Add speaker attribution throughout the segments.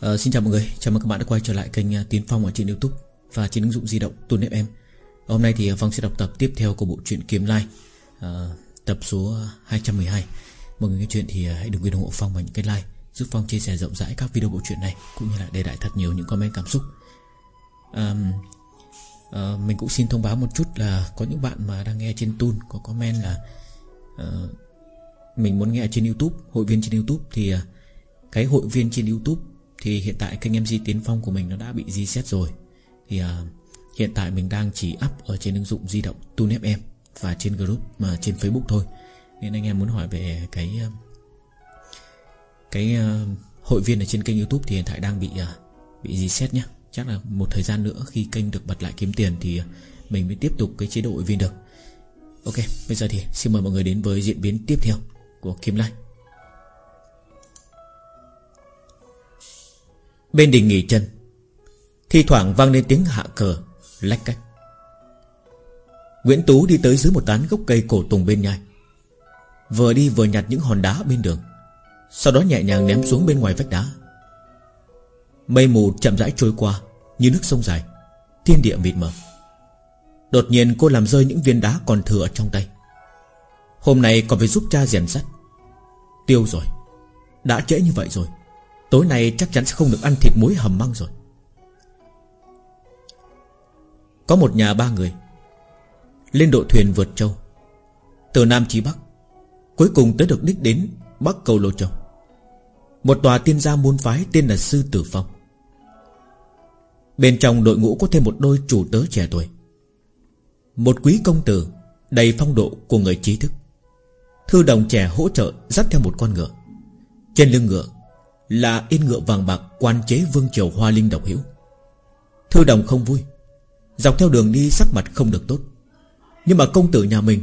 Speaker 1: À, xin chào mọi người, chào mừng các bạn đã quay trở lại kênh ờ, Tiến Phong ở trên Youtube và trên ứng dụng di động tu nếp em Hôm nay thì ờ, Phong sẽ đọc tập tiếp theo của bộ truyện Kiếm Lai, à, tập số 212. Mọi người nghe chuyện thì hãy đừng quên ủng hộ Phong bằng những cái like, giúp Phong chia sẻ rộng rãi các video bộ truyện này cũng như là để lại thật nhiều những comment cảm xúc. à, à, mình cũng xin thông báo một chút là có những bạn mà đang nghe trên Tun có comment là à, mình muốn nghe trên YouTube, hội viên trên YouTube thì cái hội viên trên YouTube thì hiện tại kênh MC Tiến Phong của mình nó đã bị reset rồi. Thì uh, hiện tại mình đang chỉ up ở trên ứng dụng di động TuneFM em Và trên group mà trên Facebook thôi. Nên anh em muốn hỏi về cái uh, Cái uh, hội viên ở trên kênh Youtube thì hiện tại đang bị uh, bị reset nhé Chắc là một thời gian nữa khi kênh được bật lại kiếm tiền thì mình mới tiếp tục cái chế độ hội viên được. Ok, bây giờ thì xin mời mọi người đến với diễn biến tiếp theo của Kim Lai. Bên đình nghỉ chân. Thi thoảng vang lên tiếng hạ cờ, Lách cách. Nguyễn Tú đi tới dưới một tán gốc cây cổ tùng bên nhai. Vừa đi vừa nhặt những hòn đá bên đường. Sau đó nhẹ nhàng ném xuống bên ngoài vách đá. Mây mù chậm rãi trôi qua, Như nước sông dài. Thiên địa mịt mờ. Đột nhiên cô làm rơi những viên đá còn thừa trong tay. Hôm nay còn phải giúp cha rèn sắt. Tiêu rồi. Đã trễ như vậy rồi. Tối nay chắc chắn sẽ không được ăn thịt muối hầm măng rồi. Có một nhà ba người, Lên đội thuyền vượt châu. Từ Nam chí Bắc, Cuối cùng tới được đích đến Bắc Cầu Lô Châu Một tòa tiên gia môn phái tên là Sư Tử Phong. Bên trong đội ngũ có thêm một đôi chủ tớ trẻ tuổi. Một quý công tử Đầy phong độ của người trí thức. Thư đồng trẻ hỗ trợ Dắt theo một con ngựa. Trên lưng ngựa là yên ngựa vàng bạc quan chế vương triều hoa linh độc hữu. Thư đồng không vui, Dọc theo đường đi sắc mặt không được tốt. Nhưng mà công tử nhà mình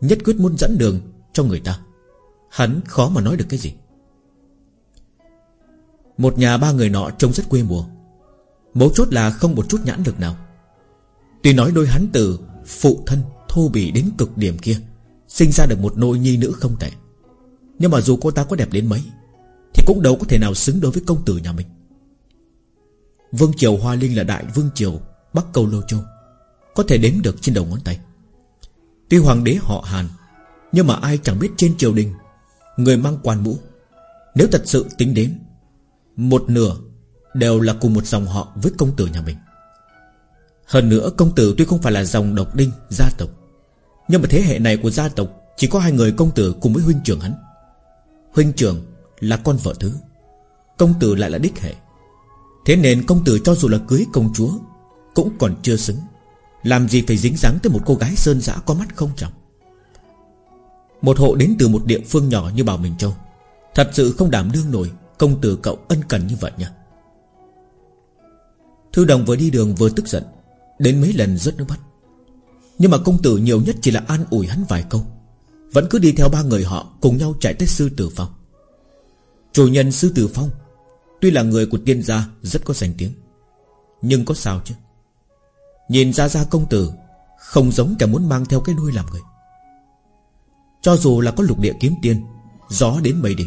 Speaker 1: Nhất quyết muốn dẫn đường cho người ta. Hắn khó mà nói được cái gì. Một nhà ba người nọ trông rất quê mùa. Mấu chốt là không một chút nhãn lực nào. Tuy nói đôi hắn từ Phụ thân thô bỉ đến cực điểm kia, Sinh ra được một nôi nhi nữ không tệ. Nhưng mà dù cô ta có đẹp đến mấy thì cũng đâu có thể nào xứng đối với công tử nhà mình. Vương Triều Hoa Linh là đại vương triều Bắc Cầu Lô Châu, Có thể đếm được trên đầu ngón tay. Tuy hoàng đế họ Hàn, Nhưng mà ai chẳng biết trên triều đình, Người mang quan mũ Nếu thật sự tính đến, Một nửa đều là cùng một dòng họ với công tử nhà mình. Hơn nữa, công tử tuy không phải là dòng độc đinh, gia tộc, Nhưng mà thế hệ này của gia tộc Chỉ có hai người công tử cùng với huynh trưởng hắn. Huynh trưởng là con vợ thứ. Công tử lại là đích hệ. Thế nên công tử cho dù là cưới công chúa, Cũng còn chưa xứng. Làm gì phải dính dáng tới một cô gái sơn dã có mắt không trọng Một hộ đến từ một địa phương nhỏ như Bảo Minh Châu. Thật sự không đảm đương nổi Công tử cậu ân cần như vậy nha Thư đồng vừa đi đường vừa tức giận, Đến mấy lần rớt nước mắt. Nhưng mà công tử nhiều nhất chỉ là an ủi hắn vài câu. Vẫn cứ đi theo ba người họ Cùng nhau chạy tới sư tử phòng. Chủ nhân Sư Tử Phong Tuy là người của tiên gia rất có danh tiếng Nhưng có sao chứ? Nhìn ra ra công tử Không giống kẻ muốn mang theo cái đuôi làm người. Cho dù là có lục địa kiếm tiên Gió đến mây đi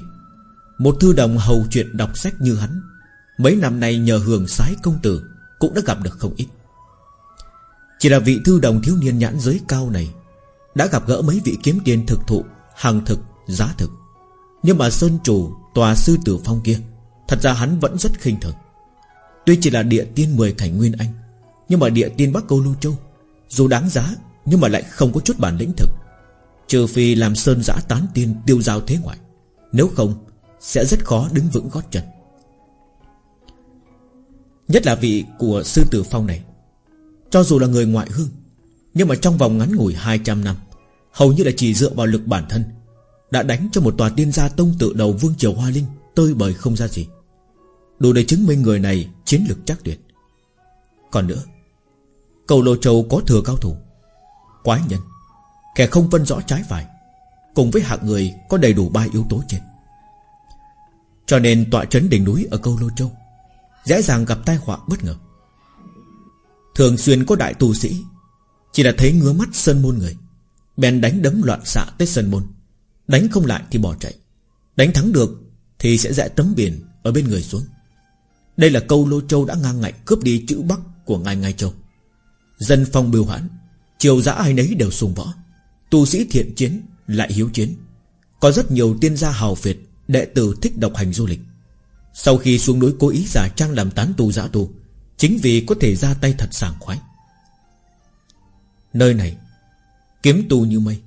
Speaker 1: Một thư đồng hầu chuyện đọc sách như hắn Mấy năm nay nhờ hưởng sái công tử Cũng đã gặp được không ít. Chỉ là vị thư đồng thiếu niên nhãn giới cao này Đã gặp gỡ mấy vị kiếm tiên thực thụ Hàng thực, giá thực. Nhưng mà Sơn Chủ Tòa sư tử phong kia, Thật ra hắn vẫn rất khinh thường. Tuy chỉ là địa tiên 10 cảnh nguyên anh, Nhưng mà địa tiên Bắc Câu Lưu Châu, Dù đáng giá, Nhưng mà lại không có chút bản lĩnh thực. Trừ phi làm sơn giã tán tiên tiêu giao thế ngoại, Nếu không, Sẽ rất khó đứng vững gót chân. Nhất là vị của sư tử phong này, Cho dù là người ngoại hương, Nhưng mà trong vòng ngắn ngủi 200 năm, Hầu như là chỉ dựa vào lực bản thân đã đánh cho một tòa tiên gia tông tự đầu Vương Triều Hoa Linh Tơi bời không ra gì. Đủ để chứng minh người này chiến lược chắc tuyệt. Còn nữa, Cầu Lô Châu có thừa cao thủ, Quái nhân, Kẻ không phân rõ trái phải, Cùng với hạng người có đầy đủ ba yếu tố trên. Cho nên tọa trấn đỉnh núi ở câu Lô Châu Dễ dàng gặp tai họa bất ngờ. Thường xuyên có đại tu sĩ, Chỉ là thấy ngứa mắt sơn môn người, Bèn đánh đấm loạn xạ tới sơn môn. Đánh không lại thì bỏ chạy. Đánh thắng được Thì sẽ dạy tấm biển ở bên người xuống. Đây là câu Lô Châu đã ngang ngạnh Cướp đi chữ Bắc của ngài ngài Châu. Dân phong biểu hãn Triều giã ai nấy đều sùng võ. Tu sĩ thiện chiến lại hiếu chiến. Có rất nhiều tiên gia hào việt Đệ tử thích độc hành du lịch. Sau khi xuống núi cố ý giả trang làm tán tu giã tu, Chính vì có thể ra tay thật sảng khoái. Nơi này, Kiếm tu như mây.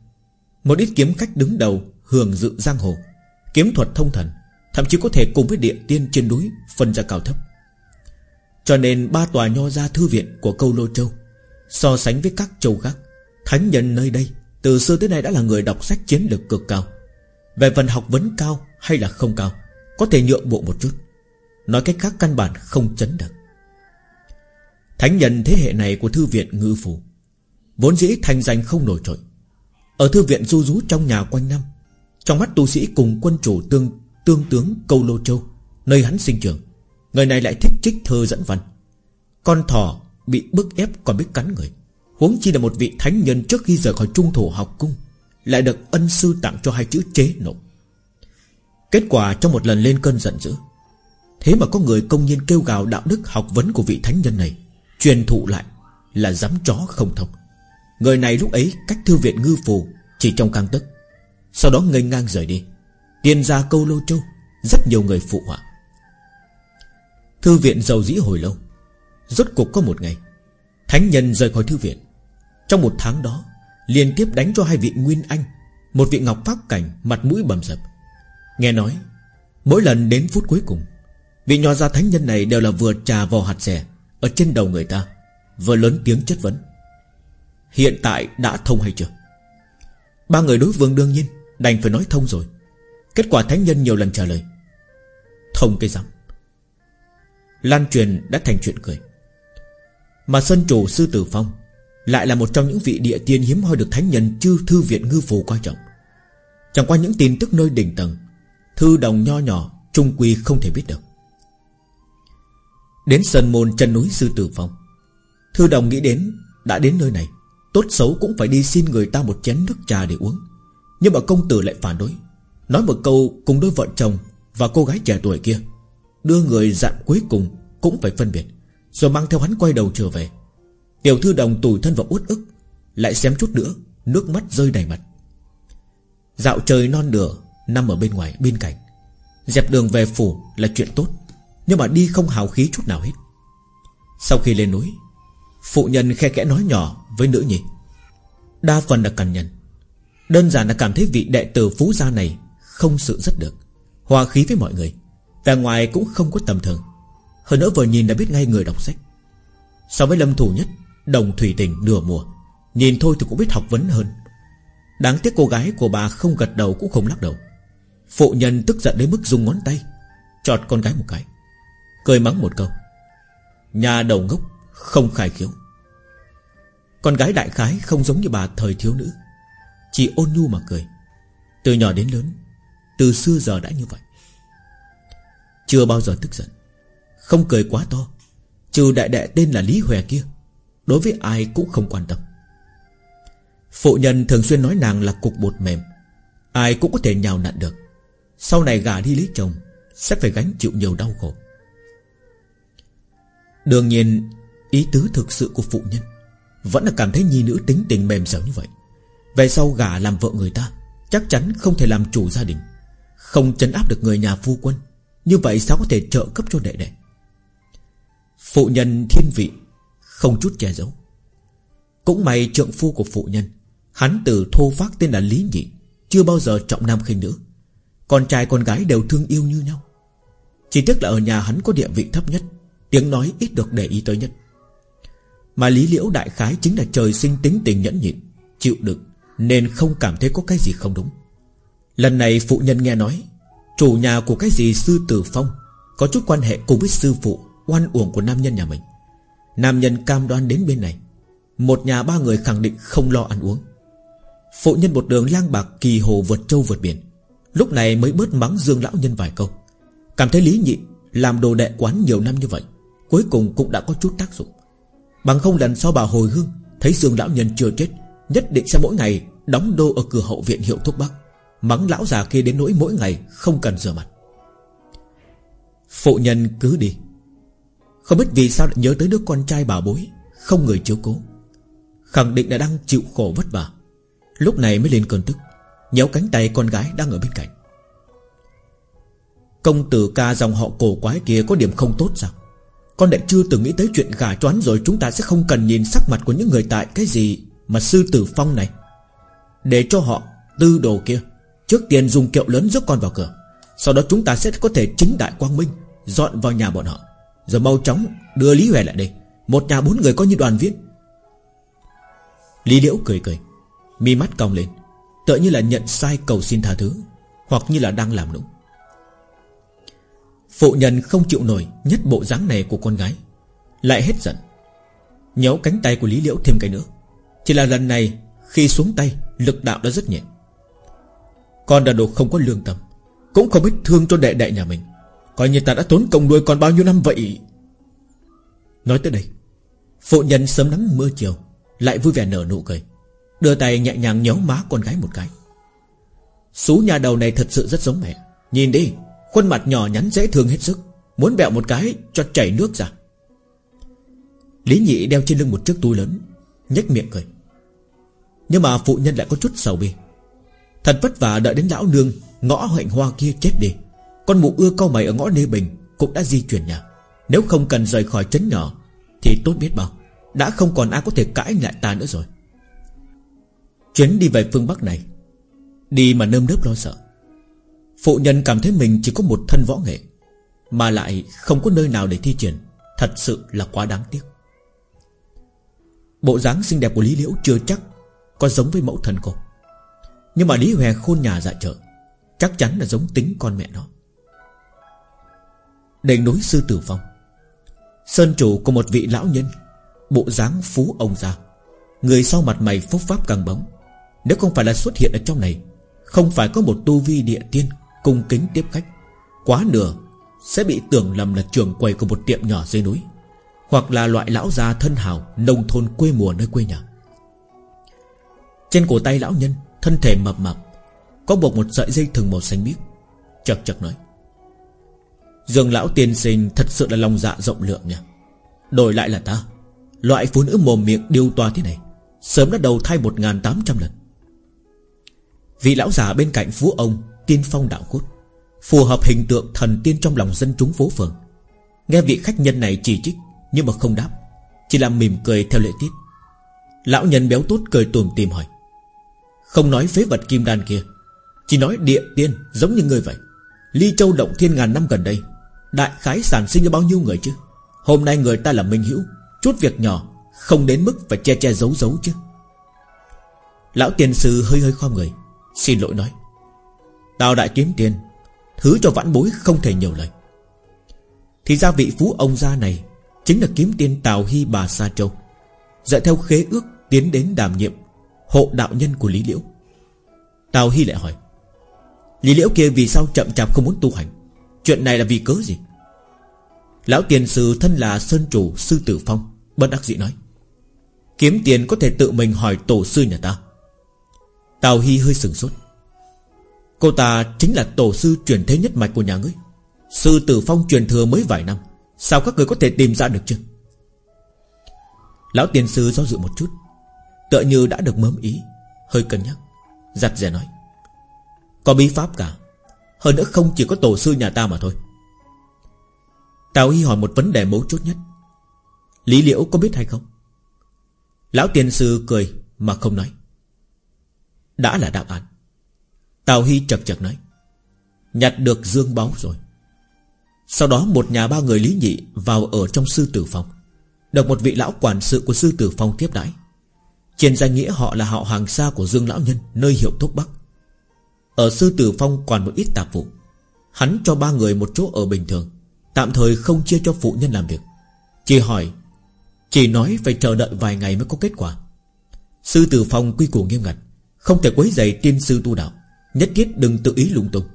Speaker 1: Một ít kiếm khách đứng đầu Hưởng dự giang hồ, Kiếm thuật thông thần, Thậm chí có thể cùng với địa tiên trên núi Phân ra cao thấp. Cho nên ba tòa nho gia thư viện của câu Lô Châu, So sánh với các châu khác, Thánh nhân nơi đây Từ xưa tới nay đã là người đọc sách chiến lược cực cao. Về phần học vấn cao hay là không cao, Có thể nhượng bộ một chút. Nói cách khác, căn bản không chấn được Thánh nhân thế hệ này của thư viện ngư phủ, Vốn dĩ thành danh không nổi trội ở thư viện du rú trong nhà quanh năm, Trong mắt tu sĩ cùng quân chủ tương tương tướng Câu Lô Châu, Nơi hắn sinh trưởng, Người này lại thích trích thơ dẫn văn. Con thỏ bị bức ép còn biết cắn người, Huống chi là một vị thánh nhân Trước khi rời khỏi trung thổ học cung, Lại được ân sư tặng cho hai chữ chế nộ. Kết quả trong một lần lên cơn giận dữ, Thế mà có người công nhiên kêu gào đạo đức học vấn của vị thánh nhân này, Truyền thụ lại Là dám chó không thông. Người này lúc ấy cách thư viện ngư phù, Chỉ trong căng tức Sau đó ngây ngang rời đi. Tiền ra câu lô châu, Rất nhiều người phụ họa. Thư viện giàu dĩ hồi lâu. Rốt cuộc có một ngày, Thánh nhân rời khỏi thư viện. Trong một tháng đó, Liên tiếp đánh cho hai vị Nguyên Anh, Một vị Ngọc Pháp Cảnh mặt mũi bầm dập. Nghe nói, Mỗi lần đến phút cuối cùng, Vị nho gia thánh nhân này đều là vừa trà vào hạt rẻ Ở trên đầu người ta, Vừa lớn tiếng chất vấn. Hiện tại đã thông hay chưa? Ba người đối vương đương nhiên Đành phải nói thông rồi. Kết quả thánh nhân nhiều lần trả lời, Thông cái rắm. Lan truyền đã thành chuyện cười. Mà sân chủ, sư tử phong Lại là một trong những vị địa tiên hiếm hoi được thánh nhân Chư thư viện ngư phù coi trọng. Chẳng qua những tin tức nơi đỉnh tầng, Thư đồng nho nhỏ, Trung quy không thể biết được. Đến sân môn chân núi sư tử phong, Thư đồng nghĩ đến Đã đến nơi này. Tốt xấu cũng phải đi xin người ta một chén nước trà để uống. Nhưng mà công tử lại phản đối, Nói một câu cùng đôi vợ chồng Và cô gái trẻ tuổi kia, Đưa người dặn cuối cùng cũng phải phân biệt, Rồi mang theo hắn quay đầu trở về. Tiểu thư đồng tủi thân và uất ức, Lại xem chút nữa, Nước mắt rơi đầy mặt. Dạo trời non nửa, Nằm ở bên ngoài, bên cạnh. Dẹp đường về phủ là chuyện tốt, Nhưng mà đi không hào khí chút nào hết. Sau khi lên núi Phụ nhân khe kẽ nói nhỏ với nữ nhi. Đa phần là cằn nhân Đơn giản là cảm thấy vị đệ tử phú gia này Không sự rất được. Hòa khí với mọi người. Và ngoài cũng không có tầm thường. Hơn nữa vừa nhìn đã biết ngay người đọc sách. So với lâm thủ nhất, Đồng thủy tình nửa mùa, Nhìn thôi thì cũng biết học vấn hơn. Đáng tiếc cô gái của bà không gật đầu cũng không lắc đầu. Phụ nhân tức giận đến mức dùng ngón tay, Chọt con gái một cái, Cười mắng một câu. Nhà đầu ngốc không khai khiếu. Con gái đại khái không giống như bà thời thiếu nữ. Chỉ ôn nhu mà cười. Từ nhỏ đến lớn, Từ xưa giờ đã như vậy. Chưa bao giờ tức giận. Không cười quá to, Trừ đại đệ tên là Lý Hòe kia. Đối với ai cũng không quan tâm. Phụ nhân thường xuyên nói nàng là cục bột mềm. Ai cũng có thể nhào nặn được. Sau này gà đi lấy chồng, Sẽ phải gánh chịu nhiều đau khổ. Đương nhiên Ý tứ thực sự của phụ nhân Vẫn là cảm thấy nhi nữ tính tình mềm dẻo như vậy. Về sau gả làm vợ người ta, Chắc chắn không thể làm chủ gia đình, Không chấn áp được người nhà phu quân. Như vậy sao có thể trợ cấp cho đệ đệ? Phụ nhân thiên vị, Không chút che giấu. Cũng may trượng phu của phụ nhân, Hắn từ thô phát tên là Lý Nhị, Chưa bao giờ trọng nam khinh nữ. Con trai con gái đều thương yêu như nhau. Chỉ tiếc là ở nhà hắn có địa vị thấp nhất, Tiếng nói ít được để ý tới nhất mà Lý Liễu đại khái chính là trời sinh tính tình nhẫn nhịn, Chịu đựng, Nên không cảm thấy có cái gì không đúng. Lần này phụ nhân nghe nói, Chủ nhà của cái gì sư tử phong Có chút quan hệ cùng với sư phụ Oan uổng của nam nhân nhà mình. Nam nhân cam đoan đến bên này, Một nhà ba người khẳng định không lo ăn uống. Phụ nhân một đường lang bạc kỳ hồ vượt châu vượt biển, Lúc này mới bớt mắng dương lão nhân vài câu. Cảm thấy lý nhị Làm đồ đệ quán nhiều năm như vậy, Cuối cùng cũng đã có chút tác dụng. Bằng không lần sau bà hồi hương, Thấy Dương lão nhân chưa chết, Nhất định sẽ mỗi ngày đóng đô ở cửa hậu viện hiệu thuốc bắc. Mắng lão già kia đến nỗi mỗi ngày Không cần rửa mặt. Phụ nhân cứ đi. Không biết vì sao lại nhớ tới đứa con trai bà bối, Không người chiếu cố. Khẳng định đã đang chịu khổ vất vả. Lúc này mới lên cơn tức, Nhéo cánh tay con gái đang ở bên cạnh. Công tử ca dòng họ cổ quái kia Có điểm không tốt sao? Con lại chưa từng nghĩ tới chuyện gà choán rồi Chúng ta sẽ không cần nhìn sắc mặt của những người tại Cái gì mà sư tử phong này. Để cho họ tư đồ kia, Trước tiên dùng kiệu lớn rước con vào cửa, Sau đó chúng ta sẽ có thể chính đại quang minh, Dọn vào nhà bọn họ. Rồi mau chóng đưa Lý Huệ lại đây, Một nhà bốn người có như đoàn viên. Lý Liễu cười cười, Mi mắt cong lên, Tựa như là nhận sai cầu xin tha thứ, Hoặc như là đang làm đúng Phụ nhân không chịu nổi Nhất bộ dáng này của con gái. Lại hết giận. Nhéo cánh tay của Lý Liễu thêm cái nữa. Chỉ là lần này, khi xuống tay, Lực đạo đã rất nhẹ. Con đã đồ không có lương tâm, Cũng không biết thương cho đệ đệ nhà mình. Coi như ta đã tốn công nuôi con bao nhiêu năm vậy. Nói tới đây, Phụ nhân sớm nắng mưa chiều, Lại vui vẻ nở nụ cười, Đưa tay nhẹ nhàng nhéo má con gái một cái. Sú nhà đầu này thật sự rất giống mẹ. Nhìn đi Khuôn mặt nhỏ nhắn dễ thương hết sức, Muốn bẹo một cái cho chảy nước ra. Lý nhị đeo trên lưng một chiếc túi lớn, nhếch miệng cười. Nhưng mà phụ nhân lại có chút sầu bi. Thật vất vả đợi đến lão nương, Ngõ hạnh hoa kia chết đi. Con mụ ưa câu mày ở ngõ Nê Bình, Cũng đã di chuyển nhà. Nếu không cần rời khỏi trấn nhỏ, Thì tốt biết bao. Đã không còn ai có thể cãi lại ta nữa rồi. Chuyến đi về phương Bắc này, Đi mà nơm nớp lo sợ. Phụ nhân cảm thấy mình chỉ có một thân võ nghệ, Mà lại không có nơi nào để thi triển, Thật sự là quá đáng tiếc. Bộ dáng xinh đẹp của Lý Liễu chưa chắc Có giống với mẫu thân cô. Nhưng mà Lý Hòe khôn nhà dạ trợ, Chắc chắn là giống tính con mẹ nó. Đền núi Sư Tử Phong Sơn chủ của một vị lão nhân, Bộ dáng phú ông già, Người sau mặt mày phúc pháp càng bóng, Nếu không phải là xuất hiện ở trong này, Không phải có một tu vi địa tiên Cung kính tiếp khách. Quá nửa Sẽ bị tưởng lầm là trường quầy của một tiệm nhỏ dưới núi, Hoặc là loại lão già thân hào Nông thôn quê mùa nơi quê nhà. Trên cổ tay lão nhân, Thân thể mập mập Có buộc một sợi dây thừng màu xanh biếc, Chật chật nói, Dương lão tiên sinh thật sự là lòng dạ rộng lượng nha Đổi lại là ta, Loại phụ nữ mồm miệng điêu toa thế này, Sớm đã đầu thai 1.800 lần. Vị lão già bên cạnh phú ông Tiên phong đạo cốt, Phù hợp hình tượng thần tiên trong lòng dân chúng phố phường. Nghe vị khách nhân này chỉ trích Nhưng mà không đáp, Chỉ làm mỉm cười theo lệ tiết. Lão nhân béo tốt cười tùm tìm hỏi, Không nói phế vật kim đan kia, Chỉ nói địa tiên giống như người vậy. Ly Châu động thiên ngàn năm gần đây, Đại khái sản sinh ra bao nhiêu người chứ? Hôm nay người ta là minh hữu, Chút việc nhỏ, Không đến mức phải che che giấu giấu chứ. Lão tiền sư hơi hơi khom người, Xin lỗi nói tào đại kiếm tiền, Thứ cho vãn bối không thể nhiều lời. Thì ra vị phú ông gia này Chính là kiếm tiên Tào Hy bà Sa Châu, Dạy theo khế ước Tiến đến đảm nhiệm Hộ đạo nhân của Lý Liễu. Tào Hy lại hỏi, Lý Liễu kia vì sao chậm chạp không muốn tu hành? Chuyện này là vì cớ gì? Lão tiền sư thân là Sơn Chủ Sư Tử Phong Bất đắc dĩ nói, Kiếm tiền có thể tự mình hỏi tổ sư nhà ta. Tào Hy hơi sừng sốt Cô ta chính là tổ sư truyền thế nhất mạch của nhà ngươi. Sư Tử Phong truyền thừa mới vài năm, Sao các người có thể tìm ra được chứ? Lão tiền sư do dự một chút, Tựa như đã được mớm ý, Hơi cân nhắc, Giặt rẻ nói. Có bí pháp cả, Hơn nữa không chỉ có tổ sư nhà ta mà thôi. Tào Hy hỏi một vấn đề mấu chốt nhất. Lý Liễu có biết hay không? Lão tiền sư cười Mà không nói. Đã là đáp án. Tào Hy chật chật nói, Nhặt được dương báo rồi. Sau đó một nhà ba người Lý Nhị Vào ở trong sư tử phòng. Được một vị lão quản sự của sư tử phòng tiếp đãi. Trên danh nghĩa họ là họ hàng xa Của Dương Lão Nhân, nơi hiệu thuốc Bắc. Ở sư tử phong còn một ít tạp vụ. Hắn cho ba người một chỗ ở bình thường, Tạm thời không chia cho phụ nhân làm việc. Chỉ hỏi, Chỉ nói phải chờ đợi vài ngày mới có kết quả. Sư tử phong quy củ nghiêm ngặt, Không thể quấy giày tiên sư tu đạo. Nhất thiết đừng tự ý lung tung.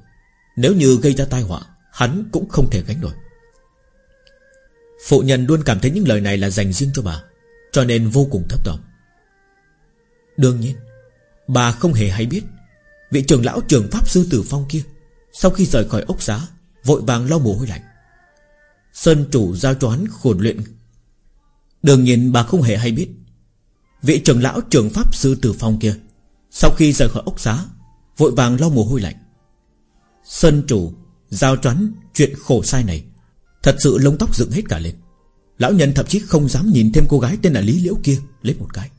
Speaker 1: Nếu như gây ra tai họa, Hắn cũng không thể gánh nổi. Phụ nhân luôn cảm thấy những lời này là dành riêng cho bà, Cho nên vô cùng thấp tỏng Đương nhiên, Bà không hề hay biết, Vị trưởng lão trường pháp sư tử phong kia, Sau khi rời khỏi ốc giá Vội vàng lau mồ hôi lạnh. Sơn chủ giao choán khổn luyện. Đương nhiên bà không hề hay biết, Vị trưởng lão trường pháp sư tử phong kia, Sau khi rời khỏi ốc giá Vội vàng lau mồ hôi lạnh. Sơn chủ Giao choán chuyện khổ sai này, Thật sự lông tóc dựng hết cả lên. Lão nhân thậm chí không dám nhìn thêm cô gái tên là Lý Liễu kia Lấy một cái.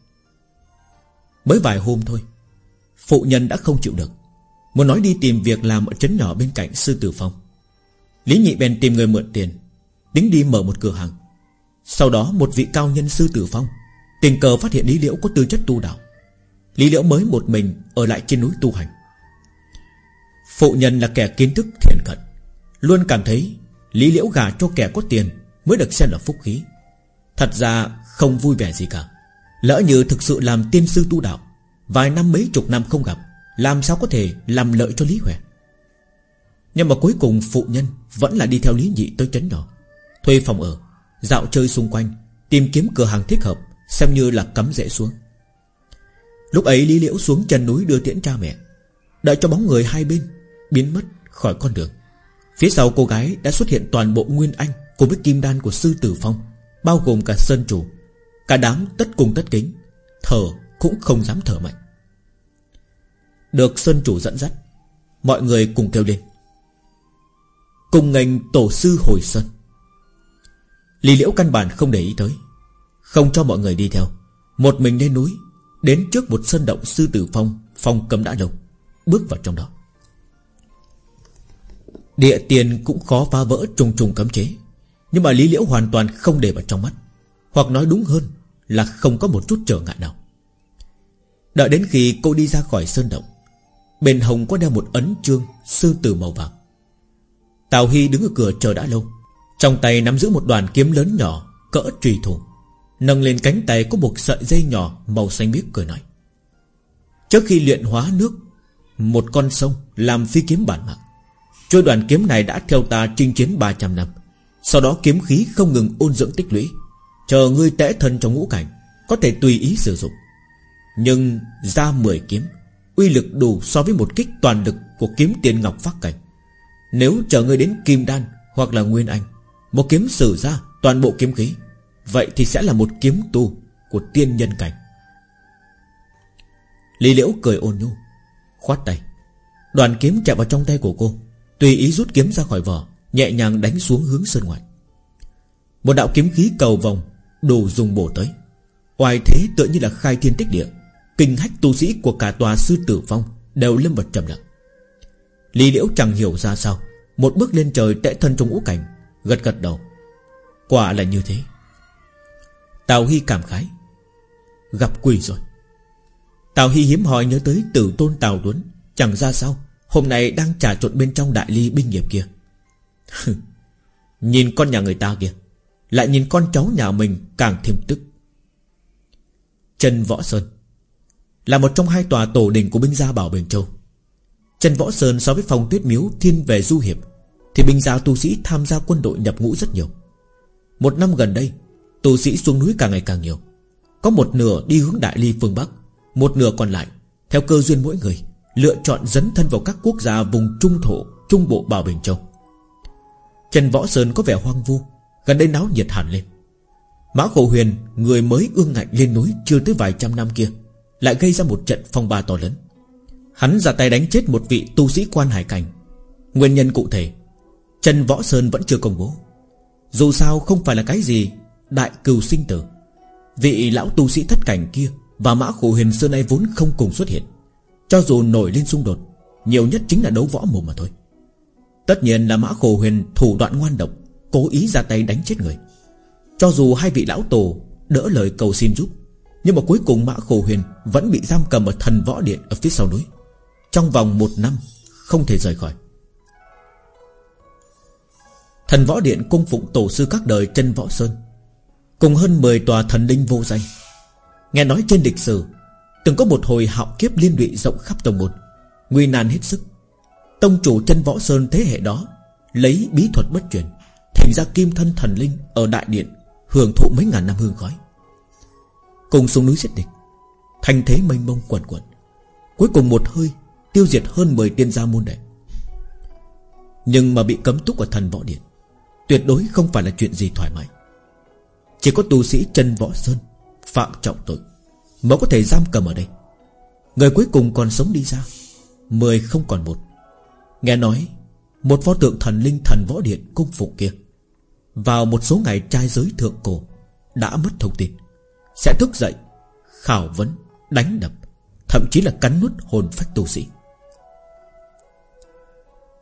Speaker 1: Mới vài hôm thôi, Phụ nhân đã không chịu được, Muốn nói đi tìm việc làm ở trấn nhỏ bên cạnh sư tử phong. Lý nhị bèn tìm người mượn tiền, Tính đi mở một cửa hàng. Sau đó một vị cao nhân sư tử phong, Tình cờ phát hiện Lý Liễu có tư chất tu đạo. Lý Liễu mới một mình Ở lại trên núi tu hành. Phụ nhân là kẻ kiến thức thiện cận. Luôn cảm thấy Lý Liễu gà cho kẻ có tiền Mới được xem là phúc khí. Thật ra không vui vẻ gì cả. Lỡ như thực sự làm tiên sư tu đạo, Vài năm mấy chục năm không gặp, Làm sao có thể làm lợi cho Lý Huệ? Nhưng mà cuối cùng phụ nhân Vẫn là đi theo Lý Nhị tới trấn nhỏ Thuê phòng ở, Dạo chơi xung quanh, Tìm kiếm cửa hàng thích hợp, Xem như là cắm rễ xuống. Lúc ấy Lý Liễu xuống chân núi đưa tiễn cha mẹ, Đợi cho bóng người hai bên Biến mất khỏi con đường. Phía sau cô gái đã xuất hiện toàn bộ Nguyên Anh Cùng với kim đan của Sư Tử Phong, Bao gồm cả Sơn Chủ. Cả đám tất cùng tất kính, Thở cũng không dám thở mạnh. Được Sơn Chủ dẫn dắt, Mọi người cùng kêu lên. Cùng ngành tổ sư hồi sơn Lý liễu căn bản không để ý tới, Không cho mọi người đi theo. Một mình lên núi, Đến trước một sân động sư tử phong Phong cầm đã lâu, Bước vào trong đó. Địa tiền cũng khó phá vỡ trùng trùng cấm chế. Nhưng mà Lý Liễu hoàn toàn không để vào trong mắt. Hoặc nói đúng hơn Là không có một chút trở ngại nào. Đợi đến khi cô đi ra khỏi sơn động, Bên hồng có đeo một ấn chương Sư tử màu vàng. Tào Hy đứng ở cửa chờ đã lâu, Trong tay nắm giữ một đoàn kiếm lớn nhỏ, Cỡ trùy thủ, Nâng lên cánh tay có một sợi dây nhỏ Màu xanh biếc cười nói, Trước khi luyện hóa nước, Một con sông làm phi kiếm bản mạng Trôi đoàn kiếm này đã theo ta chinh chiến 300 năm. Sau đó kiếm khí không ngừng ôn dưỡng tích lũy. Chờ ngươi tẽ thân trong ngũ cảnh, Có thể tùy ý sử dụng. Nhưng ra 10 kiếm, Uy lực đủ so với một kích toàn lực Của kiếm tiền ngọc phát cảnh. Nếu chờ ngươi đến Kim Đan Hoặc là Nguyên Anh, Một kiếm sử ra toàn bộ kiếm khí, Vậy thì sẽ là một kiếm tu Của tiên nhân cảnh. Lý Liễu cười ôn nhu, Khoát tay. Đoàn kiếm chạy vào trong tay của cô. Tùy ý rút kiếm ra khỏi vỏ, Nhẹ nhàng đánh xuống hướng sơn ngoại. Một đạo kiếm khí cầu vòng Đủ dùng bổ tới. Oai thế tựa như là khai thiên tích địa. Kinh hách tu sĩ của cả tòa sư tử phong Đều lâm vật trầm lặng. Lý liễu chẳng hiểu ra sao, Một bước lên trời tệ thân trong ngũ cảnh, Gật gật đầu. Quả là như thế. Tào Hy cảm khái. Gặp quỷ rồi. Tào Hy hiếm hỏi nhớ tới tử tôn Tào Tuấn, Chẳng ra sao Hôm nay đang trà trộn bên trong đại ly binh nghiệp kia. Nhìn con nhà người ta kia Lại nhìn con cháu nhà mình càng thêm tức. Trần Võ Sơn Là một trong hai tòa tổ đình của binh gia Bảo Bình Châu. Trần Võ Sơn so với phòng tuyết miếu thiên về du hiệp, Thì binh gia tu sĩ tham gia quân đội nhập ngũ rất nhiều. Một năm gần đây, Tu sĩ xuống núi càng ngày càng nhiều. Có một nửa đi hướng Đại Ly phương Bắc, Một nửa còn lại Theo cơ duyên mỗi người. Lựa chọn dấn thân vào các quốc gia vùng trung thổ, Trung bộ Bảo Bình Châu. Trần Võ Sơn có vẻ hoang vu, Gần đây náo nhiệt hẳn lên. Mã Khổ Huyền, Người mới ương ngạnh lên núi chưa tới vài trăm năm kia, Lại gây ra một trận phong ba to lớn. Hắn ra tay đánh chết một vị tu sĩ quan hải cảnh. Nguyên nhân cụ thể, Trần Võ Sơn vẫn chưa công bố. Dù sao không phải là cái gì Đại cừu sinh tử, Vị lão tu sĩ thất cảnh kia Và mã khổ huyền xưa nay vốn không cùng xuất hiện. Cho dù nổi lên xung đột, Nhiều nhất chính là đấu võ mồm mà thôi. Tất nhiên là mã khổ huyền thủ đoạn ngoan độc, Cố ý ra tay đánh chết người. Cho dù hai vị lão tổ Đỡ lời cầu xin giúp, Nhưng mà cuối cùng mã khổ huyền Vẫn bị giam cầm ở thần võ điện ở phía sau núi. Trong vòng một năm, Không thể rời khỏi. Thần võ điện cung phụng tổ sư các đời chân võ sơn, Cùng hơn 10 tòa thần linh vô danh. Nghe nói trên lịch sử Từng có một hồi hạo kiếp liên lụy rộng khắp tông môn Nguy nan hết sức. Tông chủ chân võ sơn thế hệ đó Lấy bí thuật bất truyền, Thành ra kim thân thần linh ở đại điện, Hưởng thụ mấy ngàn năm hương khói. Cùng xuống núi giết địch Thành thế mênh mông quẩn quẩn Cuối cùng một hơi, Tiêu diệt hơn 10 tiên gia môn đệ. Nhưng mà bị cấm túc ở thần võ điện, Tuyệt đối không phải là chuyện gì thoải mái. Chỉ có tu sĩ chân võ sơn Phạm trọng tội. Mới có thể giam cầm ở đây. Người cuối cùng còn sống đi ra. Mười không còn một. Nghe nói, Một pho tượng thần linh thần võ điện cung phục kia, Vào một số ngày trai giới thượng cổ, Đã mất thông tin. Sẽ thức dậy, Khảo vấn, Đánh đập, Thậm chí là cắn nuốt hồn phách tu sĩ.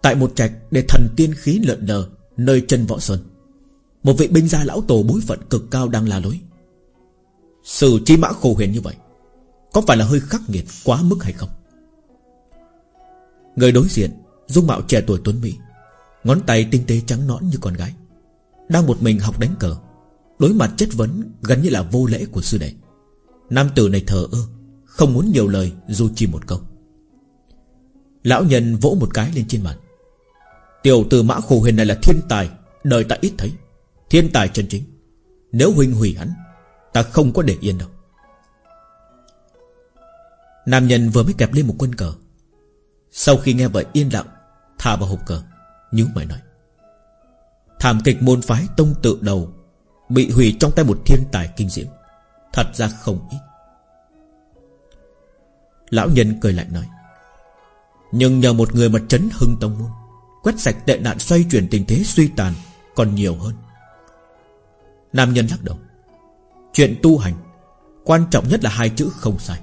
Speaker 1: Tại một trạch để thần tiên khí lợn lờ Nơi chân võ sơn, Một vị binh gia lão tổ bối phận cực cao đang la lối. Sử chi mã khổ huyền như vậy, Có phải là hơi khắc nghiệt quá mức hay không? Người đối diện, Dung mạo trẻ tuổi tuấn Mỹ, Ngón tay tinh tế trắng nõn như con gái, Đang một mình học đánh cờ, Đối mặt chất vấn gần như là vô lễ của sư đệ. Nam tử này thờ ơ, Không muốn nhiều lời, dù chỉ một câu. Lão nhân vỗ một cái lên trên mặt. Tiểu tử mã khổ huyền này là thiên tài, Đời ta ít thấy. Thiên tài chân chính. Nếu huynh hủy hắn Ta không có để yên đâu. Nam nhân vừa mới kẹp lên một quân cờ. Sau khi nghe vậy yên lặng, Thả vào hộp cờ Nhớ mày nói. Thảm kịch môn phái tông tự đầu Bị hủy trong tay một thiên tài kinh diễm. Thật ra không ít. Lão nhân cười lạnh nói. Nhưng nhờ một người mà chấn hưng tông môn, Quét sạch tệ nạn xoay chuyển tình thế suy tàn Còn nhiều hơn. Nam nhân lắc đầu. Chuyện tu hành, Quan trọng nhất là hai chữ không sai.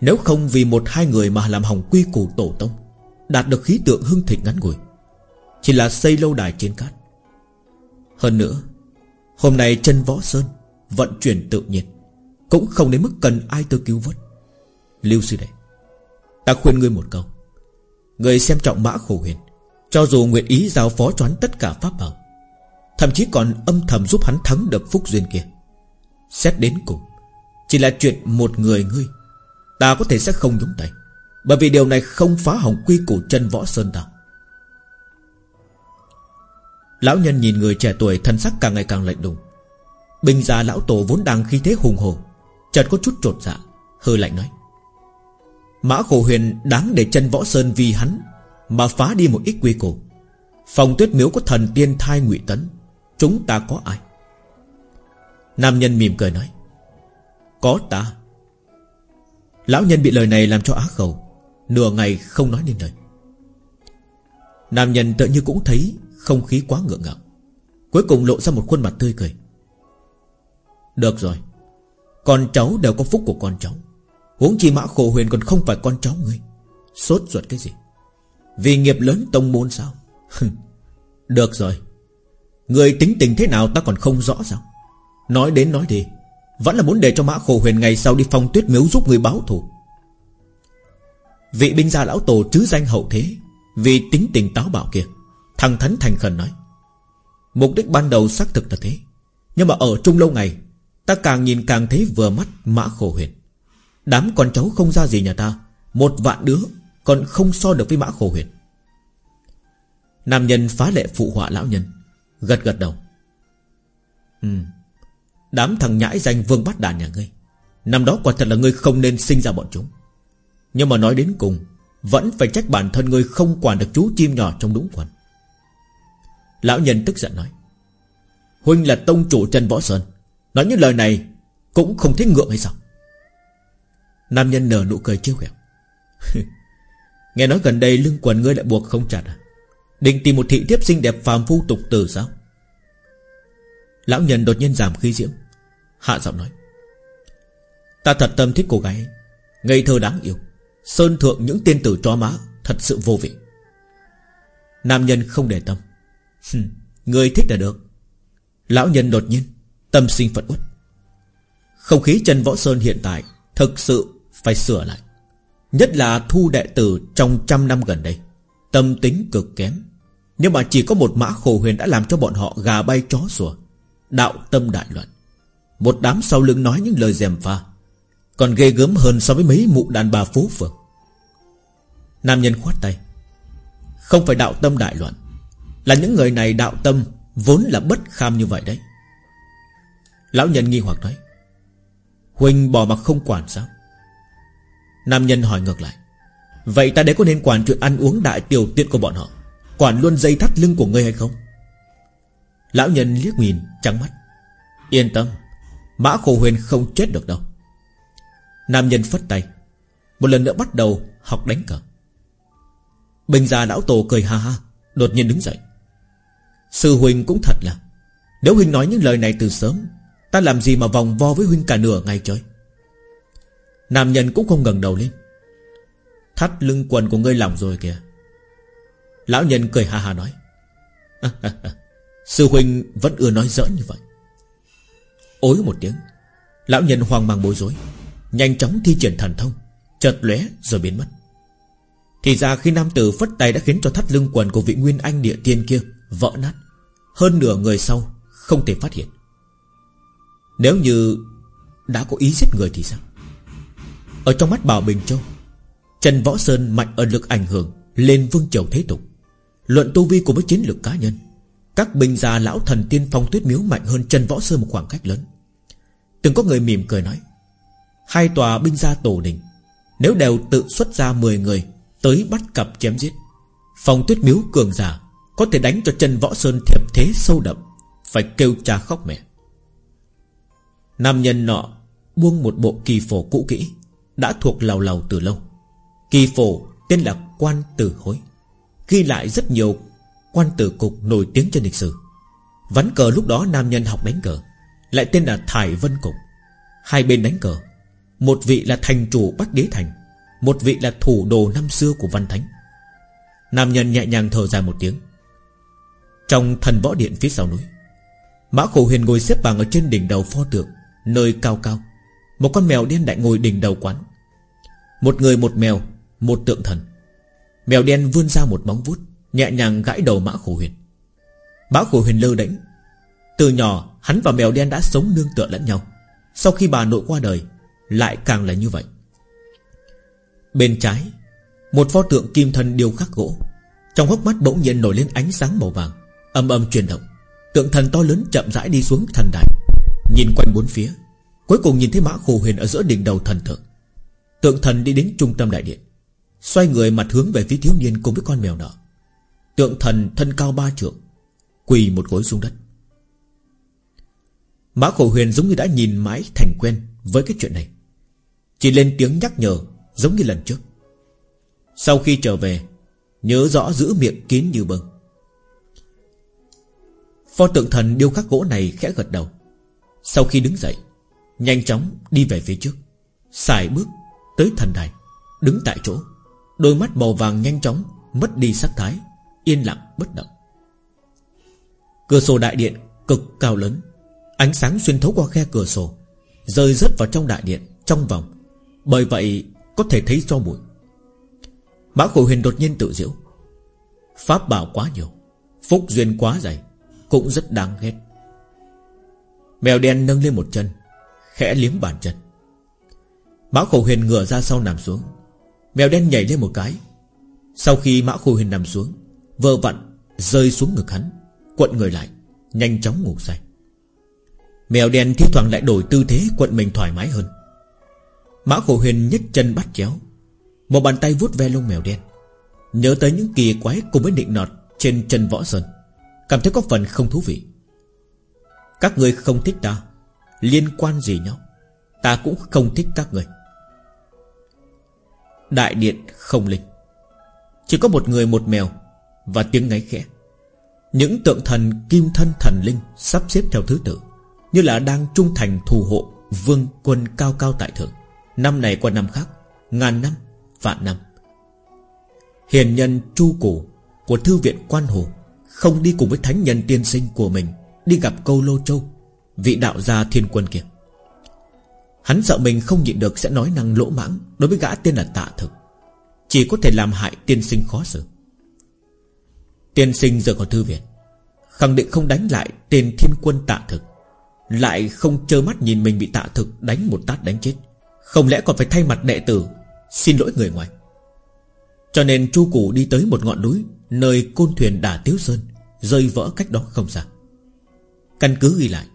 Speaker 1: Nếu không vì một hai người mà làm hỏng quy củ tổ tông, Đạt được khí tượng hưng thịnh ngắn ngủi, Chỉ là xây lâu đài trên cát. Hơn nữa, Hôm nay chân võ sơn Vận chuyển tự nhiên, Cũng không đến mức cần ai tư cứu vớt. Lưu sư đệ, Ta khuyên ngươi một câu. Người xem trọng mã khổ huyền, Cho dù nguyện ý giao phó cho hắn tất cả pháp bảo, Thậm chí còn âm thầm giúp hắn thắng được phúc duyên kia Xét đến cùng, Chỉ là chuyện một người ngươi, Ta có thể sẽ không nhúng tay, Bởi vì điều này không phá hỏng quy củ chân võ sơn ta Lão nhân nhìn người trẻ tuổi thân sắc càng ngày càng lạnh lùng. Bình già lão tổ vốn đang khí thế hùng hồ Chợt có chút trột dạ Hơi lạnh nói. Mã khổ huyền đáng để chân võ sơn vì hắn Mà phá đi một ít quy củ. Phòng tuyết miếu có thần tiên thai ngụy tấn, Chúng ta có ai? Nam nhân mỉm cười nói, Có ta. Lão nhân bị lời này làm cho á khẩu, Nửa ngày không nói nên lời. Nam nhân tự như cũng thấy Không khí quá ngượng ngạo, Cuối cùng lộ ra một khuôn mặt tươi cười. Được rồi, Con cháu đều có phúc của con cháu, Huống chi mã khổ huyền còn không phải con cháu ngươi, Sốt ruột cái gì? Vì nghiệp lớn tông môn sao? Được rồi, Người tính tình thế nào ta còn không rõ sao? Nói đến nói đi, Vẫn là muốn để cho mã khổ huyền ngày sau đi phong tuyết miếu giúp người báo thù. Vị binh gia lão tổ chứ danh hậu thế, Vì tính tình táo bạo kia Thằng thánh thành khẩn nói, Mục đích ban đầu xác thực là thế, Nhưng mà ở chung lâu ngày, Ta càng nhìn càng thấy vừa mắt mã khổ huyền. Đám con cháu không ra gì nhà ta, Một vạn đứa Còn không so được với mã khổ huyền. Nam nhân phá lệ phụ họa lão nhân, Gật gật đầu. Ừ Đám thằng nhãi danh vương bắt đàn nhà ngươi. Năm đó quả thật là ngươi không nên sinh ra bọn chúng. Nhưng mà nói đến cùng, Vẫn phải trách bản thân ngươi không quản được chú chim nhỏ trong đúng quần. Lão nhân tức giận nói, Huynh là tông chủ trần võ sơn, Nói những lời này Cũng không thích ngượng hay sao? Nam nhân nở nụ cười chiêu ghẹo. Nghe nói gần đây lưng quần ngươi lại buộc không chặt à? Định tìm một thị thiếp xinh đẹp phàm phu tục tử sao? Lão nhân đột nhiên giảm khí diễm. Hạ giọng nói, Ta thật tâm thích cô gái. Ấy Ngây thơ đáng yêu. Sơn thượng những tiên tử cho má, Thật sự vô vị. Nam nhân không để tâm. Người thích là được. Lão nhân đột nhiên, Tâm sinh phật uất. Không khí Trần Võ Sơn hiện tại Thực sự phải sửa lại, Nhất là thu đệ tử trong trăm năm gần đây. Tâm tính cực kém. Nhưng mà chỉ có một mã khổ huyền đã làm cho bọn họ gà bay chó sủa. Đạo tâm đại luận. Một đám sau lưng nói những lời dèm pha, Còn ghê gớm hơn so với mấy mụ đàn bà phố phường Nam nhân khoát tay, Không phải đạo tâm đại loạn, Là những người này đạo tâm Vốn là bất kham như vậy đấy. Lão nhân nghi hoặc nói Huynh bỏ mặc không quản sao? Nam nhân hỏi ngược lại, Vậy ta đấy có nên quản chuyện ăn uống đại tiểu tiện của bọn họ, Quản luôn dây thắt lưng của ngươi hay không? Lão nhân liếc nhìn, trắng mắt, Yên tâm Mã khổ huyền không chết được đâu. Nam nhân phất tay, Một lần nữa bắt đầu học đánh cờ. Bình già lão tổ cười ha ha, Đột nhiên đứng dậy. Sư huynh cũng thật là, Nếu huynh nói những lời này từ sớm, Ta làm gì mà vòng vo với huynh cả nửa ngày trời? Nam nhân cũng không ngẩng đầu lên. Thắt lưng quần của ngươi lỏng rồi kìa. Lão nhân cười ha ha nói. Sư huynh vẫn ưa nói giỡn như vậy. Ối một tiếng. Lão nhân hoang mang bối rối, Nhanh chóng thi triển thần thông, Chợt lóe rồi biến mất. Thì ra khi nam tử phất tay đã khiến cho thắt lưng quần Của vị nguyên anh địa tiên kia Vỡ nát, Hơn nửa người sau không thể phát hiện. Nếu như Đã có ý giết người thì sao? Ở trong mắt Bảo Bình Châu, Trần Võ Sơn mạnh ở lực ảnh hưởng Lên vương triều thế tục. Luận tu vi cùng với chiến lược cá nhân, Các binh già lão thần tiên phong tuyết miếu Mạnh hơn Trần Võ Sơn một khoảng cách lớn. Từng có người mỉm cười nói, Hai tòa binh gia tổ đình, Nếu đều tự xuất ra 10 người Tới bắt cặp chém giết, phòng tuyết miếu cường giả Có thể đánh cho chân Võ Sơn thiệp thế sâu đậm, Phải kêu cha khóc mẹ. Nam nhân nọ Buông một bộ kỳ phổ cũ kỹ, Đã thuộc lào lào từ lâu. Kỳ phổ tên là quan tử hối, Ghi lại rất nhiều quan tử cục nổi tiếng trên lịch sử. Vắn cờ lúc đó nam nhân học đánh cờ lại tên là Thải Vân Cục. Hai bên đánh cờ. Một vị là thành chủ Bách Đế Thành, Một vị là thủ đồ năm xưa của Văn Thánh. Nam nhân nhẹ nhàng thở dài một tiếng. Trong thần võ điện phía sau núi, Mã khổ huyền ngồi xếp bằng ở trên đỉnh đầu pho tượng, Nơi cao cao. Một con mèo đen đại ngồi đỉnh đầu quán. Một người một mèo, Một tượng thần. Mèo đen vươn ra một móng vuốt, Nhẹ nhàng gãi đầu mã khổ huyền. Mã khổ huyền lơ đánh Từ nhỏ hắn và mèo đen đã sống nương tựa lẫn nhau. Sau khi bà nội qua đời, Lại càng là như vậy. Bên trái, Một pho tượng kim thân điêu khắc gỗ. Trong hốc mắt bỗng nhiên nổi lên ánh sáng màu vàng, Âm âm chuyển động. Tượng thần to lớn chậm rãi đi xuống thần đài, Nhìn quanh bốn phía, Cuối cùng nhìn thấy mã khổ huyền ở giữa đỉnh đầu thần thượng. Tượng thần đi đến trung tâm đại điện, Xoay người mặt hướng về phía thiếu niên cùng với con mèo nọ Tượng thần thân cao ba trượng, Quỳ một gối xuống đất. Mã khổ huyền giống như đã nhìn mãi thành quen Với cái chuyện này. Chỉ lên tiếng nhắc nhở, Giống như lần trước. Sau khi trở về, Nhớ rõ giữ miệng kín như bưng Pho tượng thần điêu khắc gỗ này khẽ gật đầu. Sau khi đứng dậy, Nhanh chóng đi về phía trước. Xài bước tới thần đài, Đứng tại chỗ. Đôi mắt màu vàng nhanh chóng Mất đi sắc thái, Yên lặng bất động. Cửa sổ đại điện cực cao lớn. Ánh sáng xuyên thấu qua khe cửa sổ, Rơi rớt vào trong đại điện, Trong vòng. Bởi vậy, có thể thấy do bụi. Mã khổ huyền đột nhiên tự diễu Pháp bảo quá nhiều, Phúc duyên quá dày, Cũng rất đáng ghét. Mèo đen nâng lên một chân, Khẽ liếm bàn chân. Mã khổ huyền ngửa ra sau nằm xuống. Mèo đen nhảy lên một cái. Sau khi mã khổ huyền nằm xuống, Vơ vặn, rơi xuống ngực hắn Quận người lại, Nhanh chóng ngủ say. Mèo đen thi thoảng lại đổi tư thế Quận mình thoải mái hơn. Mã khổ huyền nhấc chân bắt chéo, Một bàn tay vuốt ve lông mèo đen, Nhớ tới những kỳ quái cùng với định nọt Trên chân võ sơn, Cảm thấy có phần không thú vị. Các người không thích ta, Liên quan gì nhau? Ta cũng không thích các người Đại điện không linh. Chỉ có một người, một mèo Và tiếng ngáy khẽ. Những tượng thần, kim thân thần linh Sắp xếp theo thứ tự. Như là đang trung thành thù hộ Vương quân cao cao tại thượng. Năm này qua năm khác Ngàn năm, vạn năm. Hiền nhân chu cổ Của thư viện quan hồ Không đi cùng với thánh nhân tiên sinh của mình Đi gặp câu lô châu Vị đạo gia thiên quân kia. Hắn sợ mình không nhịn được sẽ nói năng lỗ mãng Đối với gã tên là tạ thực. Chỉ có thể làm hại tiên sinh khó xử. Tiên sinh giờ còn thư viện Khẳng định không đánh lại tên thiên quân tạ thực. Lại không trơ mắt nhìn mình bị tạ thực Đánh một tát đánh chết. Không lẽ còn phải thay mặt đệ tử Xin lỗi người ngoài? Cho nên chu củ đi tới một ngọn núi Nơi côn thuyền đả tiếu sơn, Rơi vỡ cách đó không xa. Căn cứ ghi lại,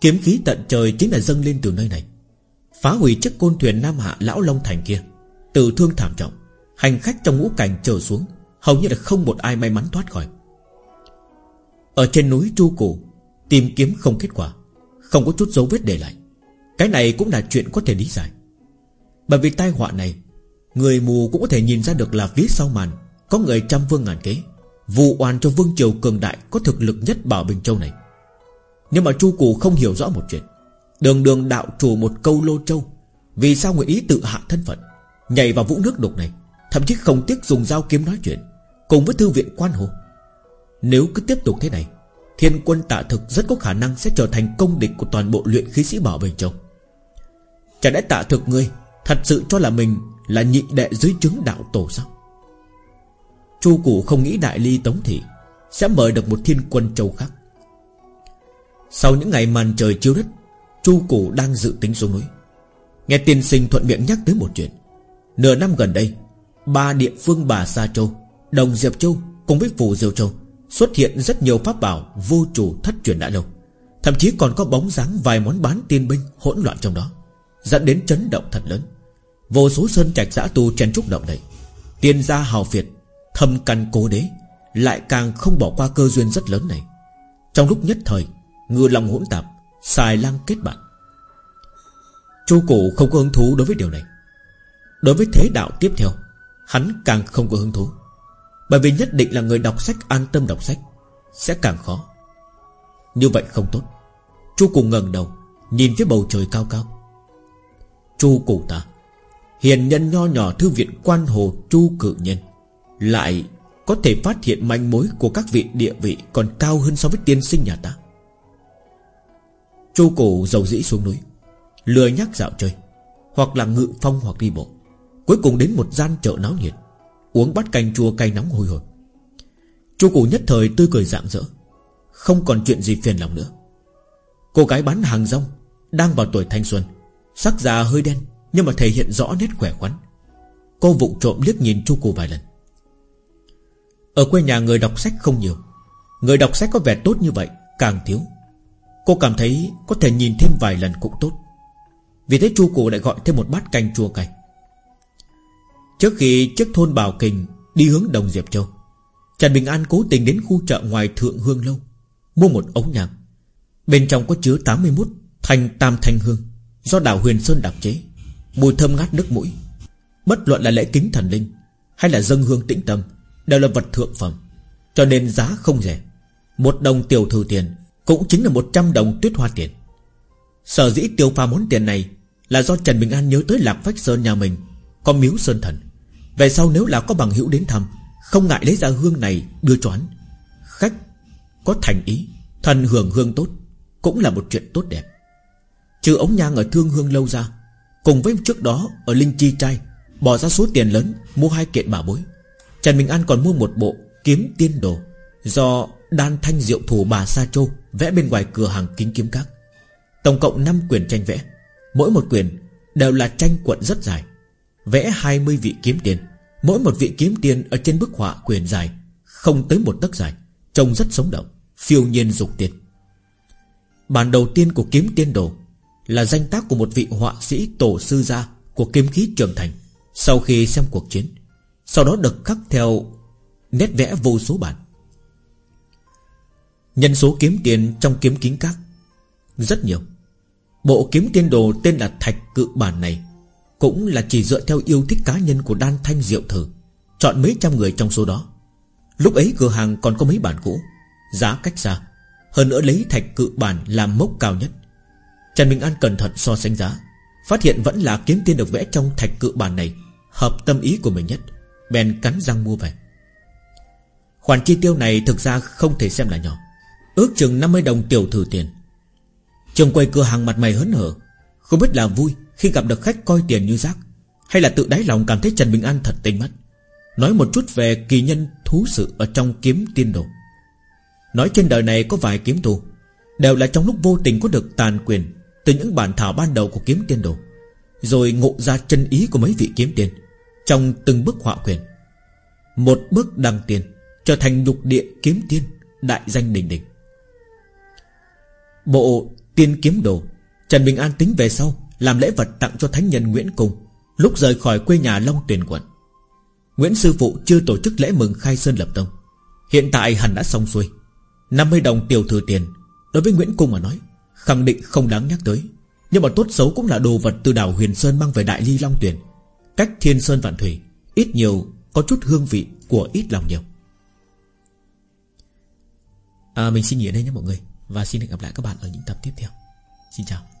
Speaker 1: Kiếm khí tận trời chính là dâng lên từ nơi này, Phá hủy chiếc côn thuyền Nam Hạ Lão Long Thành kia. Tử thương thảm trọng, Hành khách trong ngũ cảnh trở xuống, Hầu như là không một ai may mắn thoát khỏi. Ở trên núi Chu Cổ Tìm kiếm không kết quả. Không có chút dấu vết để lại. Cái này cũng là chuyện có thể lý giải. Bởi vì tai họa này, Người mù cũng có thể nhìn ra được là phía sau màn, Có người trăm vương ngàn kế, Vụ oan cho vương triều cường đại Có thực lực nhất Bảo Bình Châu này. Nhưng mà Chu cụ không hiểu rõ một chuyện. Đường đường đạo chủ một câu lô châu, Vì sao người ý tự hạ thân phận, Nhảy vào vũng nước đục này, Thậm chí không tiếc dùng dao kiếm nói chuyện, Cùng với thư viện quan hồ. Nếu cứ tiếp tục thế này Thiên quân tạ thực rất có khả năng Sẽ trở thành công địch của toàn bộ luyện khí sĩ Bảo Bình Châu. Chả đã tạ thực ngươi Thật sự cho là mình là nhị đệ dưới chứng đạo tổ sao? Chu Cụ không nghĩ Đại Ly Tống Thị Sẽ mời được một thiên quân châu khác. Sau những ngày màn trời chiếu đất, Chu Cụ đang dự tính xuống núi. Nghe tiên sinh thuận miệng nhắc tới một chuyện, Nửa năm gần đây, Ba địa phương Bà Sa Châu, Đồng Diệp Châu cùng với Phù Diêu Châu Xuất hiện rất nhiều pháp bảo Vô chủ thất truyền đã lâu. Thậm chí còn có bóng dáng vài món bán tiên binh Hỗn loạn trong đó, Dẫn đến chấn động thật lớn. Vô số sơn trạch giã tu chen trúc động đậy. Tiên gia hào phiệt, Thâm căn cố đế, Lại càng không bỏ qua cơ duyên rất lớn này. Trong lúc nhất thời, Ngư lòng hỗn tạp, Xài lang kết bạn. Chu cổ không có hứng thú đối với điều này. Đối với thế đạo tiếp theo, Hắn càng không có hứng thú. Bởi vì nhất định là người đọc sách an tâm đọc sách, Sẽ càng khó. Như vậy không tốt. Chu cùng ngẩng đầu, Nhìn phía bầu trời cao cao. Chu cụ ta, Hiền nhân nho nhỏ thư viện quan hồ Chu cự nhân, Lại có thể phát hiện manh mối Của các vị địa vị còn cao hơn so với tiên sinh nhà ta. Chu cổ dầu dĩ xuống núi Lừa nhắc dạo chơi, Hoặc là ngự phong hoặc đi bộ, Cuối cùng đến một gian chợ náo nhiệt. Uống bát canh chua cay nóng hồi hồi Chu cổ nhất thời tươi cười rạng rỡ, Không còn chuyện gì phiền lòng nữa. Cô gái bán hàng rong, Đang vào tuổi thanh xuân, Sắc già hơi đen Nhưng mà thể hiện rõ nét khỏe khoắn. Cô vụng trộm liếc nhìn chu cổ vài lần. Ở quê nhà người đọc sách không nhiều, Người đọc sách có vẻ tốt như vậy, Càng thiếu. Cô cảm thấy có thể nhìn thêm vài lần cũng tốt. Vì thế chu cổ lại gọi thêm một bát canh chua cay. Trước khi chiếc thôn Bảo Kình Đi hướng Đồng Diệp Châu, Trần Bình An cố tình đến khu chợ ngoài Thượng Hương Lâu, Mua một ống nhang Bên trong có chứa 81 thanh tam thanh hương Do đảo Huyền Sơn đặc chế, Mùi thơm ngát nước mũi. Bất luận là lễ kính thần linh Hay là dân hương tĩnh tâm Đều là vật thượng phẩm, Cho nên giá không rẻ. Một đồng tiểu thư tiền Cũng chính là 100 đồng tuyết hoa tiền. Sở dĩ tiêu pha món tiền này Là do Trần Bình An nhớ tới Lạc Phách Sơn nhà mình có miếu Sơn Thần. Về sau nếu là có bằng hữu đến thăm, Không ngại lấy ra hương này đưa choán Khách có thành ý, Thần hưởng hương tốt, Cũng là một chuyện tốt đẹp. Trừ ống nhang ở thương hương lâu ra, Cùng với trước đó ở Linh Chi Trai, Bỏ ra số tiền lớn, mua hai kiện bảo bối. Trần Bình An còn mua một bộ Kiếm tiên đồ Do đan thanh diệu thủ bà Sa Châu Vẽ bên ngoài cửa hàng kính kiếm các. Tổng cộng 5 quyển tranh vẽ, Mỗi một quyển đều là tranh cuộn rất dài. Vẽ 20 vị kiếm tiền. Mỗi một vị kiếm tiền ở trên bức họa quyền dài, Không tới một tấc dài, Trông rất sống động Phiêu nhiên dục tiền Bản đầu tiên của kiếm tiên đồ Là danh tác của một vị họa sĩ tổ sư gia Của kiếm khí trường thành Sau khi xem cuộc chiến, Sau đó được khắc theo Nét vẽ vô số bản. Nhân số kiếm tiền trong kiếm kính các Rất nhiều. Bộ kiếm tiên đồ tên là Thạch Cự Bản này cũng là chỉ dựa theo yêu thích cá nhân của Đan Thanh Diệu Thử, Chọn mấy trăm người trong số đó. Lúc ấy cửa hàng còn có mấy bản cũ, Giá cách xa, Hơn nữa lấy thạch cự bản làm mốc cao nhất. Trần Minh An cẩn thận so sánh giá, Phát hiện vẫn là kiếm tiên được vẽ trong thạch cự bản này Hợp tâm ý của mình nhất, Bèn cắn răng mua về. Khoản chi tiêu này thực ra không thể xem là nhỏ, Ước chừng 50 đồng tiểu thử tiền. Trường quầy cửa hàng mặt mày hớn hở, Không biết là vui khi gặp được khách coi tiền như rác, Hay là tự đáy lòng cảm thấy Trần Bình An thật tinh mắt, Nói một chút về kỳ nhân thú sự Ở trong kiếm tiên đồ. Nói trên đời này có vài kiếm tu Đều là trong lúc vô tình có được tàn quyền Từ những bản thảo ban đầu của kiếm tiên đồ, Rồi ngộ ra chân ý của mấy vị kiếm tiên Trong từng bước họa quyền. Một bước đăng tiền Trở thành nhục địa kiếm tiên Đại danh đình đình Bộ tiên kiếm đồ, Trần Bình An tính về sau làm lễ vật tặng cho thánh nhân Nguyễn Cung Lúc rời khỏi quê nhà Long Tuyền quận. Nguyễn Sư Phụ chưa tổ chức lễ mừng khai sơn lập tông. Hiện tại hẳn đã xong xuôi. 50 đồng tiểu thừa tiền Đối với Nguyễn Cung mà nói Khẳng định không đáng nhắc tới. Nhưng mà tốt xấu cũng là đồ vật từ đảo Huyền Sơn Mang về Đại Ly Long Tuyền Cách Thiên Sơn Vạn Thủy Ít nhiều có chút hương vị của ít lòng nhiều. À, Mình xin nghỉ ở đây nhé mọi người Và xin hẹn gặp lại các bạn ở những tập tiếp theo. Xin chào.